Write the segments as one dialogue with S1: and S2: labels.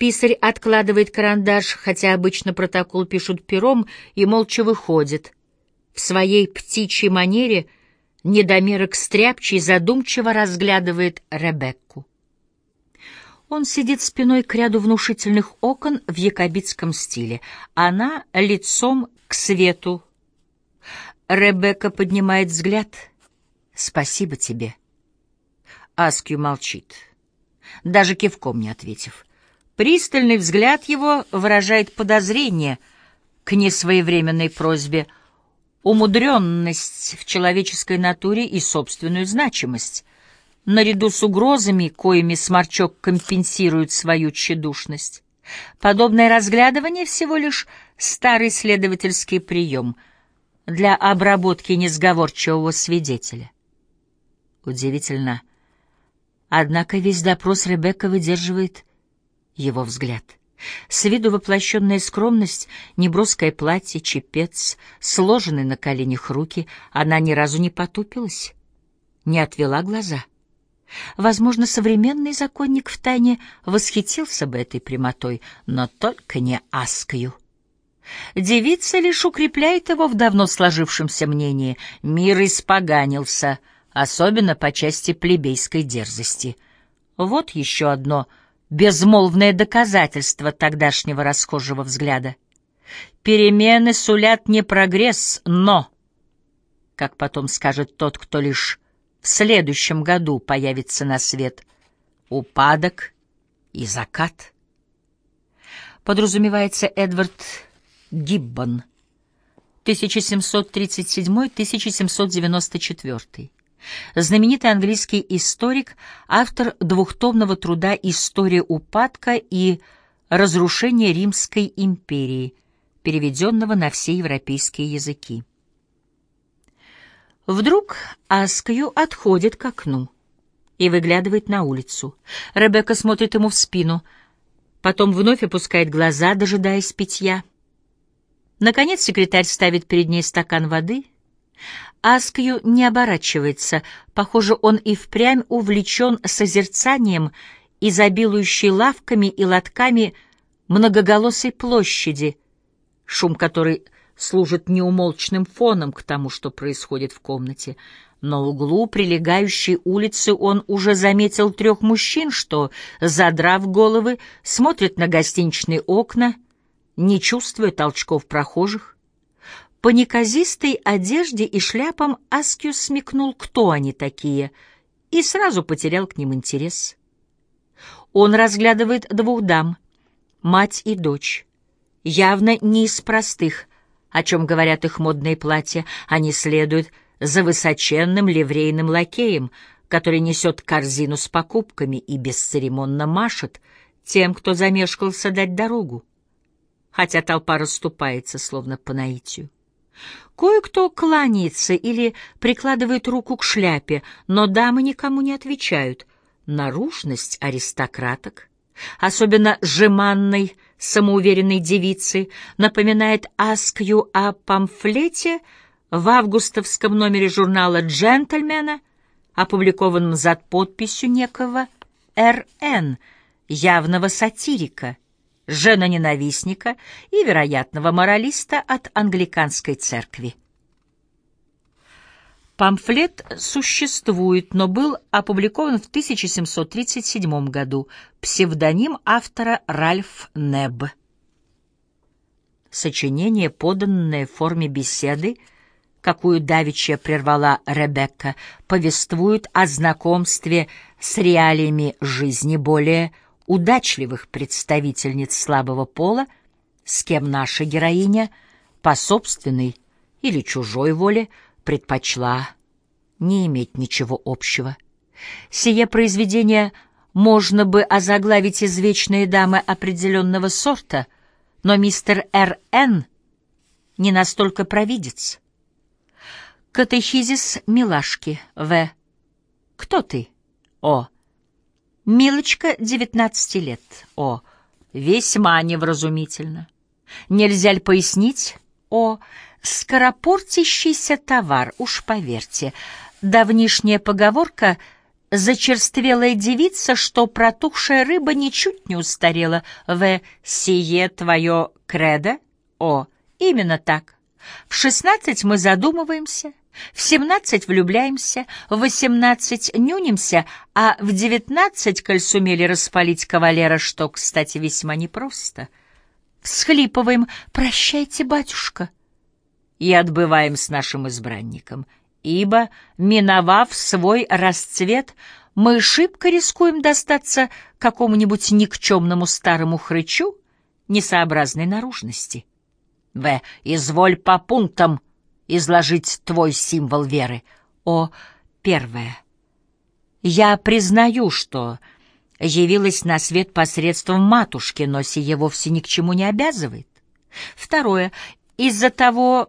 S1: Писарь откладывает карандаш, хотя обычно протокол пишут пером, и молча выходит. В своей птичьей манере недомерок стряпчий задумчиво разглядывает Ребекку. Он сидит спиной к ряду внушительных окон в якобитском стиле. Она лицом к свету. Ребекка поднимает взгляд. «Спасибо тебе». Аскью молчит, даже кивком не ответив. Пристальный взгляд его выражает подозрение к несвоевременной просьбе, умудренность в человеческой натуре и собственную значимость. Наряду с угрозами, коими сморчок компенсирует свою тщедушность. Подобное разглядывание всего лишь старый следовательский прием для обработки несговорчивого свидетеля. Удивительно. Однако весь допрос Ребекка выдерживает его взгляд. С виду воплощенная скромность, неброское платье, чепец, сложенные на коленях руки, она ни разу не потупилась, не отвела глаза. Возможно, современный законник втайне восхитился бы этой прямотой, но только не Аскою. Девица лишь укрепляет его в давно сложившемся мнении. Мир испоганился, особенно по части плебейской дерзости. Вот еще одно — безмолвное доказательство тогдашнего расхожего взгляда. Перемены сулят не прогресс, но, как потом скажет тот, кто лишь в следующем году появится на свет, упадок и закат. Подразумевается Эдвард Гиббон, 1737-1794 знаменитый английский историк, автор двухтомного труда «История упадка и разрушения Римской империи», переведенного на все европейские языки. Вдруг Аскаю отходит к окну и выглядывает на улицу. Ребекка смотрит ему в спину, потом вновь опускает глаза, дожидаясь питья. Наконец секретарь ставит перед ней стакан воды — Аскью не оборачивается. Похоже, он и впрямь увлечен созерцанием, изобилующей лавками и лотками многоголосой площади, шум которой служит неумолчным фоном к тому, что происходит в комнате. На углу прилегающей улицы он уже заметил трех мужчин, что, задрав головы, смотрят на гостиничные окна, не чувствуя толчков прохожих. По неказистой одежде и шляпам Аскью смекнул, кто они такие, и сразу потерял к ним интерес. Он разглядывает двух дам, мать и дочь, явно не из простых, о чем говорят их модные платья, они следуют за высоченным ливрейным лакеем, который несет корзину с покупками и бесцеремонно машет тем, кто замешкался дать дорогу, хотя толпа расступается, словно по наитию. Кое-кто кланяется или прикладывает руку к шляпе, но дамы никому не отвечают. Наружность аристократок, особенно жеманной, самоуверенной девицы, напоминает Аскью о памфлете в августовском номере журнала «Джентльмена», опубликованном за подписью некого Р.Н., явного сатирика — жена-ненавистника и вероятного моралиста от англиканской церкви. Памфлет существует, но был опубликован в 1737 году. Псевдоним автора Ральф Небб. Сочинение, поданное в форме беседы, какую давеча прервала Ребекка, повествует о знакомстве с реалиями жизни более удачливых представительниц слабого пола, с кем наша героиня по собственной или чужой воле предпочла не иметь ничего общего. Сие произведение можно бы озаглавить «Извечные дамы определенного сорта», но мистер Р.Н. не настолько провидец. Катехизис милашки В. Кто ты? О. Милочка, девятнадцати лет. О, весьма невразумительно. Нельзя ли пояснить? О, скоропортящийся товар, уж поверьте. Давнишняя поговорка зачерствелая девица, что протухшая рыба ничуть не устарела. В. Сие твое кредо? О, именно так. В шестнадцать мы задумываемся, в семнадцать влюбляемся, в восемнадцать нюнимся, а в девятнадцать, коль сумели распалить кавалера, что, кстати, весьма непросто, всхлипываем «Прощайте, батюшка!» и отбываем с нашим избранником, ибо, миновав свой расцвет, мы шибко рискуем достаться какому-нибудь никчемному старому хрычу несообразной наружности. В. Изволь по пунктам изложить твой символ веры. О. Первое. Я признаю, что явилась на свет посредством матушки, но сие вовсе ни к чему не обязывает. Второе. Из-за того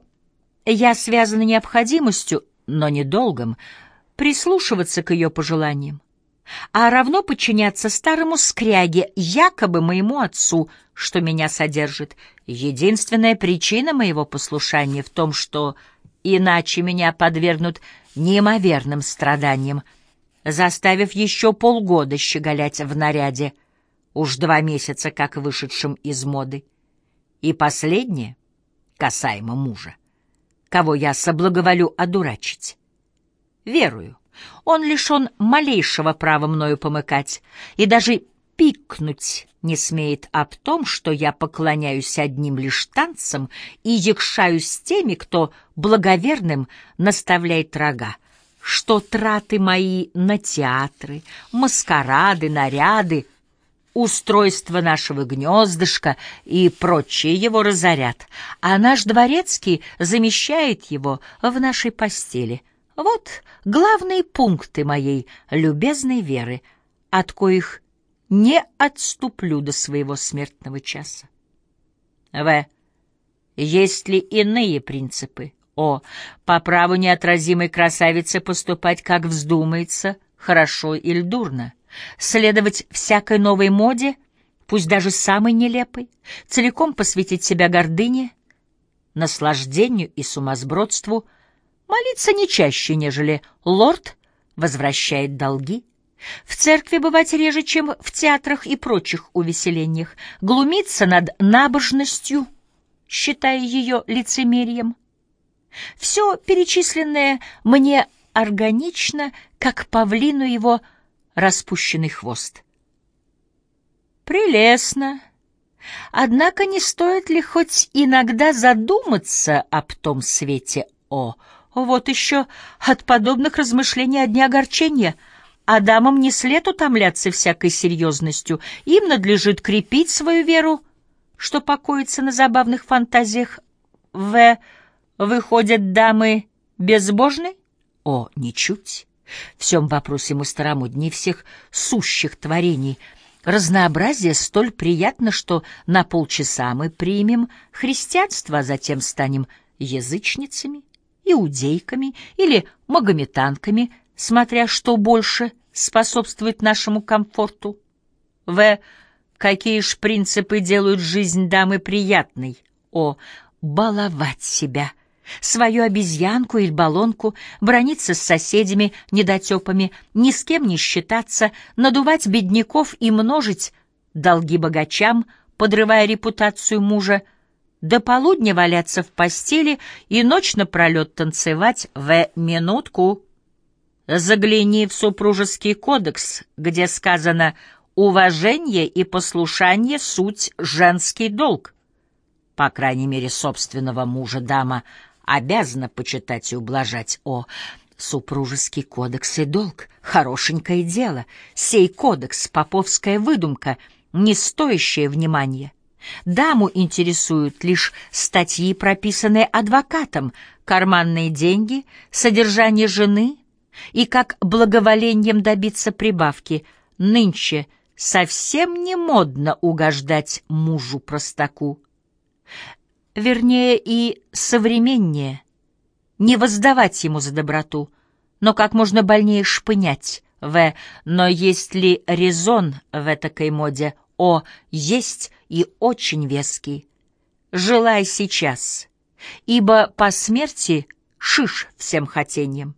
S1: я связана необходимостью, но не долгом, прислушиваться к ее пожеланиям, а равно подчиняться старому скряге, якобы моему отцу, что меня содержит. Единственная причина моего послушания в том, что иначе меня подвергнут неимоверным страданиям, заставив еще полгода щеголять в наряде, уж два месяца как вышедшим из моды. И последнее, касаемо мужа, кого я соблаговолю одурачить. Верую, он лишен малейшего права мною помыкать, и даже пикнуть не смеет об том, что я поклоняюсь одним лишь танцам и якшаюсь с теми, кто благоверным наставляет рога, что траты мои на театры, маскарады, наряды, устройство нашего гнездышка и прочие его разорят, а наш дворецкий замещает его в нашей постели. Вот главные пункты моей любезной веры, от коих не отступлю до своего смертного часа. В. Есть ли иные принципы? О. По праву неотразимой красавицы поступать, как вздумается, хорошо или дурно. Следовать всякой новой моде, пусть даже самой нелепой, целиком посвятить себя гордыне, наслаждению и сумасбродству, молиться не чаще, нежели лорд возвращает долги, в церкви бывать реже, чем в театрах и прочих увеселениях, глумиться над набожностью, считая ее лицемерием. Все перечисленное мне органично, как павлину его распущенный хвост. Прелестно. Однако не стоит ли хоть иногда задуматься об том свете О? Вот еще от подобных размышлений одни огорчения — а дамам не след утомляться всякой серьезностью. Им надлежит крепить свою веру, что покоится на забавных фантазиях. В. Выходят дамы безбожны? О, ничуть. В всем вопросе мы старомоднее всех сущих творений. Разнообразие столь приятно, что на полчаса мы примем христианство, а затем станем язычницами, иудейками или магометанками, смотря что больше способствует нашему комфорту. В. Какие ж принципы делают жизнь дамы приятной? О. Баловать себя. Свою обезьянку или баллонку, брониться с соседями, недотепами, ни с кем не считаться, надувать бедняков и множить долги богачам, подрывая репутацию мужа, до полудня валяться в постели и ночь напролет танцевать в минутку. Загляни в супружеский кодекс, где сказано «уважение и послушание — суть женский долг». По крайней мере, собственного мужа дама обязана почитать и ублажать. О, супружеский кодекс и долг — хорошенькое дело. Сей кодекс — поповская выдумка, не стоящая внимания. Даму интересуют лишь статьи, прописанные адвокатом, карманные деньги, содержание жены — и как благоволением добиться прибавки. Нынче совсем не модно угождать мужу-простаку. Вернее, и современнее. Не воздавать ему за доброту, но как можно больнее шпынять. В. Но есть ли резон в этакой моде? О, есть и очень веский. Желай сейчас, ибо по смерти шиш всем хотением.